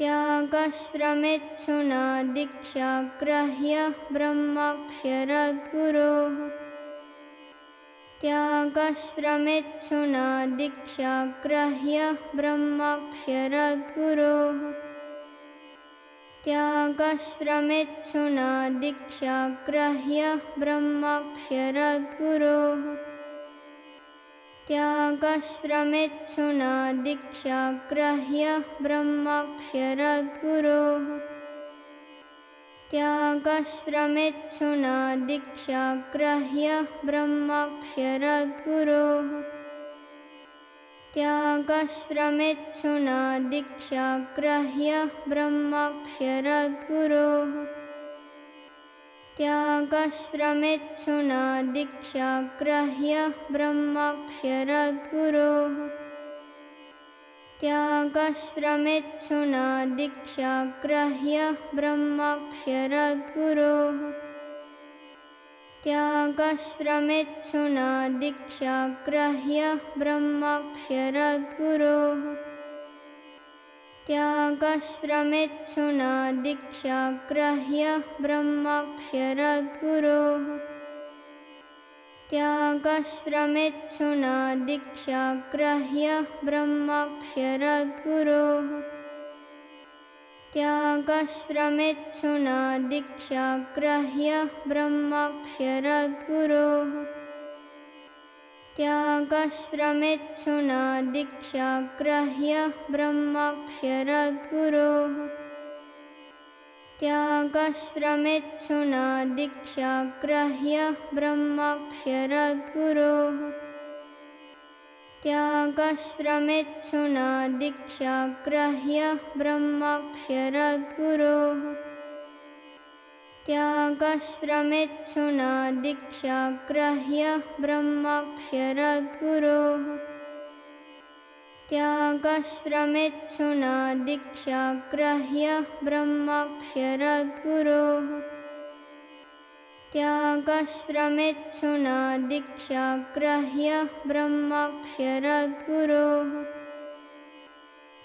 त्यागश्रमेच्छुना दीक्षाग्राह्यः ब्रह्माक्षरद्गुरोः। त्यागश्रमेच्छुना दीक्षाग्राह्यः ब्रह्माक्षरद्गुरोः। त्यागश्रमेच्छुना दीक्षाग्राह्यः ब्रह्माक्षरद्गुरोः त्यागश्रमेच्छुना दीक्षाग्राह्यः ब्रह्माक्षरद्गुरोः। त्यागश्रमेच्छुना दीक्षाग्राह्यः ब्रह्माक्षरद्गुरोः। त्यागश्रमेच्छुना दीक्षाग्राह्यः ब्रह्माक्षरद्गुरोः त्यागश्रमेच्छुना दीक्षाग्राह्यः ब्रह्माक्षरद्गुरोः। त्यागश्रमेच्छुना दीक्षाग्राह्यः ब्रह्माक्षरद्गुरोः। त्यागश्रमेच्छुना दीक्षाग्राह्यः ब्रह्माक्षरद्गुरोः त्यागश्रमेच्छुना दीक्षाग्राह्यः ब्रह्माक्षरद्गुरोः। त्यागश्रमेच्छुना दीक्षाग्राह्यः ब्रह्माक्षरद्गुरोः। त्यागश्रमेच्छुना दीक्षाग्राह्यः ब्रह्माक्षरद्गुरोः त्यागश्रमेच्छुना दीक्षाग्राह्यः ब्रह्माक्षरद्गुरोः। त्यागश्रमेच्छुना ब्रह्माक्षरद्गुरोः। त्यागश्रमेच्छुना दीक्षाग्राह्यः ब्रह्माक्षरद्गुरोः त्यागश्रमेच्छुना दीक्षाग्राह्यः ब्रह्माक्षरद्गुरोः। त्यागश्रमेच्छुना दीक्षाग्राह्यः ब्रह्माक्षरद्गुरोः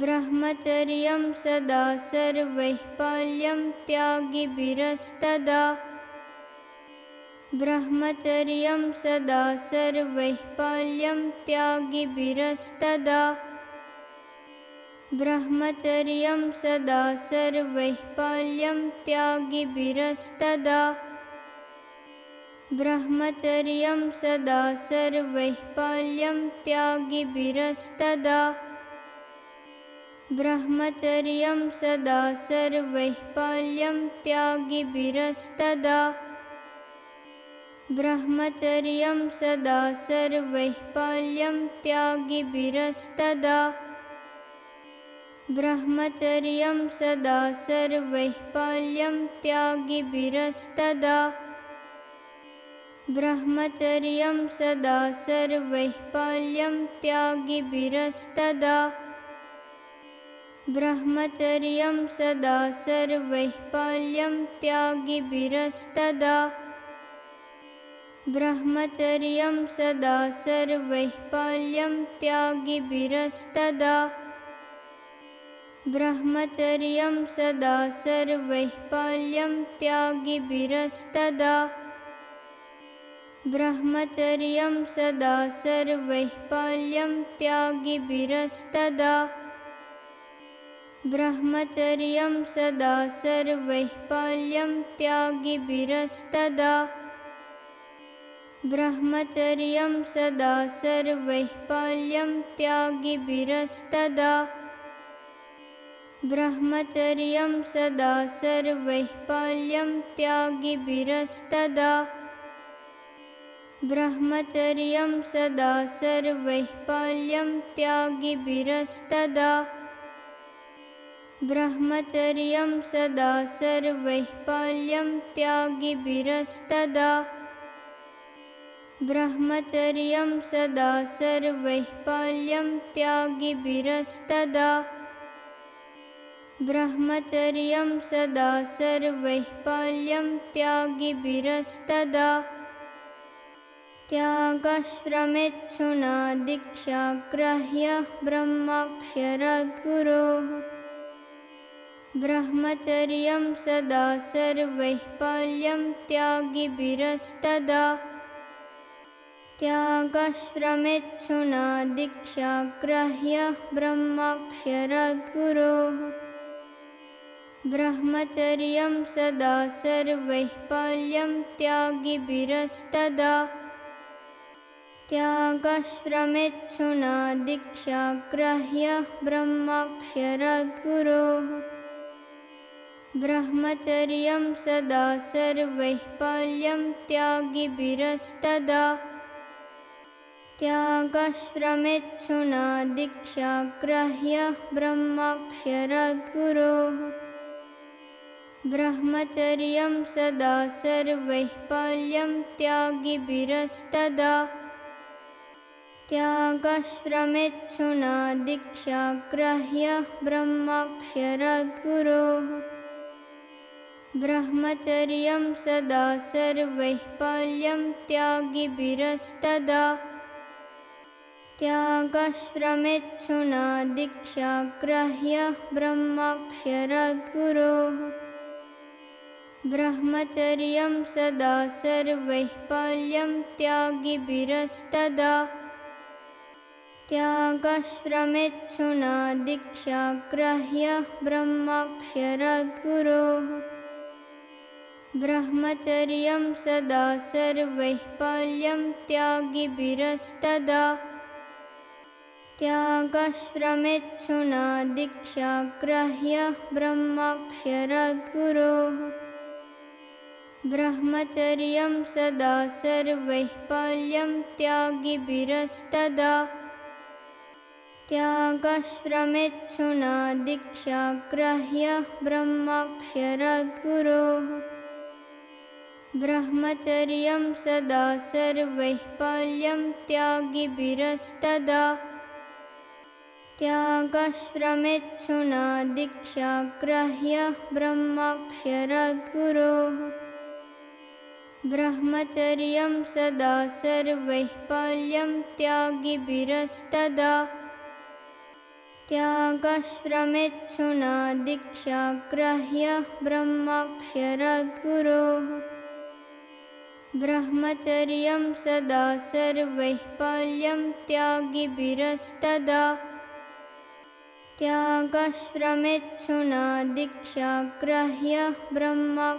ब्रह्मचर्यं सदा सर्वैः पाल्यं त्यागिभिरष्टदा। ब्रह्मचर्यं सदा सर्वैः पाल्यं त्यागिभिरष्टदा। ब्रह्मचर्यं सदा ब्रह्मचर्यं सदा सर्वैः पाल्यं त्यागिभिरष्टदा ब्रह्मचर्यं सदा सर्वैः पाल्यं त्यागिभिरष्टदा। ब्रह्मचर्यं सदा सर्वैः पाल्यं त्यागिभिरष्टदा। ब्रह्मचर्यं सदा सर्वैः पाल्यं त्यागिभिरष्टदा। ब्रह्मचर्यं सदा सर्वैः पाल्यं त्यागिभिरष्टदा ब्रह्मचर्यं सदा सर्वैः पाल्यं त्यागिभिरष्टदा ब्रह्मचर्यं सदा सर्वैः पाल्यं त्यागिभिरष्टदा ब्रह्मचर्यं सदा त्यागिभिरष्टदा ब्रह्मचर्यं सदा सर्वैः पाल्यं त्यागिभिरष्टदा ब्रह्मचर्यं सदा पाल्यं त्यागिभिरष्टदा। ब्रह्मचर्यं सदा ब्रह्मचर्यं सदा सर्वैः पाल्यं त्यागिभिरष्टदा। ब्रह्मचर्यं सदा सर्वैः पाल्यं त्यागिभिरष्टदा ब्रह्मचर्यं सदा सर्वैः पाल्यं त्यागिभिरष्टदा। ब्रह्मचर्यं सदा सर्वैः त्यागिभिरष्टदा ब्रह्मचर्यं सदा सर्वैः त्यागिभिरष्टदा। त्यागाश्रमेच्छुना दीक्षाग्राह्य ब्रह्माक्षरद्गुरोः ब्रह्मचर्यं सदा सर्वैः पाल्यं त्यागिभिरष्टदा। त्यागाश्रमेच्छुना दीक्षाग्राह्य ब्रह्माक्षरद्गुरोः ब्रह्मचर्यं सदा सर्वैः पाल्यं त्यागिभिरष्टदा त्यागाश्रमेच्छुना दीक्षाग्राह्य ब्रह्माक्षरद्गुरोः ब्रह्मचर्यं सदा सर्वैः पाल्यं त्यागिभिरष्टदा। त्यागाश्रमेच्छुना दीक्षाग्राह्य ब्रह्माक्षरद्गुरोः। ब्रह्मचर्यं सदा सर्वैः पाल्यं त्यागिभिरष्टदा। त्यागाश्रमेच्छुना दीक्षाग्राह्य ब्रह्माक्षरद्गुरोः ब्रह्मचर्यं सदा सर्वैः पाल्यं त्यागिभिरष्टदा त्यागाश्रमेच्छुना दीक्षाग्राह्य ब्रह्माक्षरद्गुरोः ब्रह्मचर्यं सदा सर्वैः पाल्यं त्यागिभिरष्टदा त्यागाश्रमेच्छुना दीक्षाग्राह्य ब्रह्माक्षरद्गुरोः ब्रह्मचर्यं सदा सर्वैः पाल्यं त्यागिभिरष्टदा त्यागाश्रमेच्छुना दीक्षाग्राह्य ब्रह्माक्षरद्गुरोः ब्रह्मचर्यं सदा सर्वैः पाल्यं त्यागिभिरष्टदा त्यागाश्रमेच्छुना दीक्षाग्राह्य ब्रह्माक्षरद्गुरोः ब्रह्मचर्यं सदा सर्वैः पाल्यं त्यागिभिरष्टदा त्यागाश्रमेच्छुना दीक्षाग्राह्य ब्रह्माक्षरद्गुरोः ब्रह्मचर्यं सदा सर्वैः पाल्यं त्यागिभिरष्टदा त्यागाश्रमेच्छुना दीक्षाग्राह्य ब्रह्माक्षरद्गुरोः ब्रह्मचर्यं सदा सर्वैः पाल्यं त्यागिभिरष्टदा त्यागाश्रमेच्छुना दीक्षाग्राह्य ब्रह्माक्षरद्गुरोः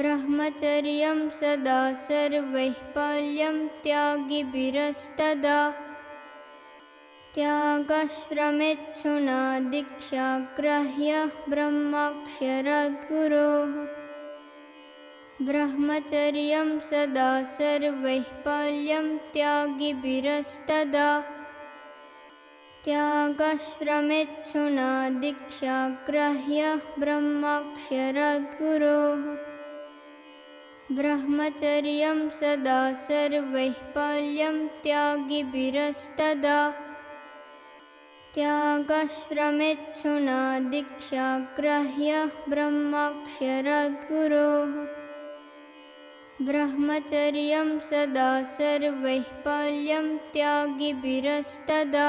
ब्रह्मचर्यं सदा सर्वैः पाल्यं त्यागिभिरष्टदा त्यागाश्रमेच्छुना दीक्षाग्राह्य ब्रह्माक्षरद्गुरोः ब्रह्मचर्यं सदा सर्वैः पाल्यं त्यागिभिरष्टदा त्यागाश्रमेच्छुना दीक्षाग्राह्य ब्रह्माक्षरद्गुरोः ब्रह्मचर्यं सदा सर्वैः पाल्यं त्यागिभिरष्टदा त्यागाश्रमेच्छुना दीक्षाग्राह्य ब्रह्माक्षरद्गुरोः ब्रह्मचर्यं सदा सर्वैः पाल्यं त्यागिभिरष्टदा